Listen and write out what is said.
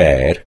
per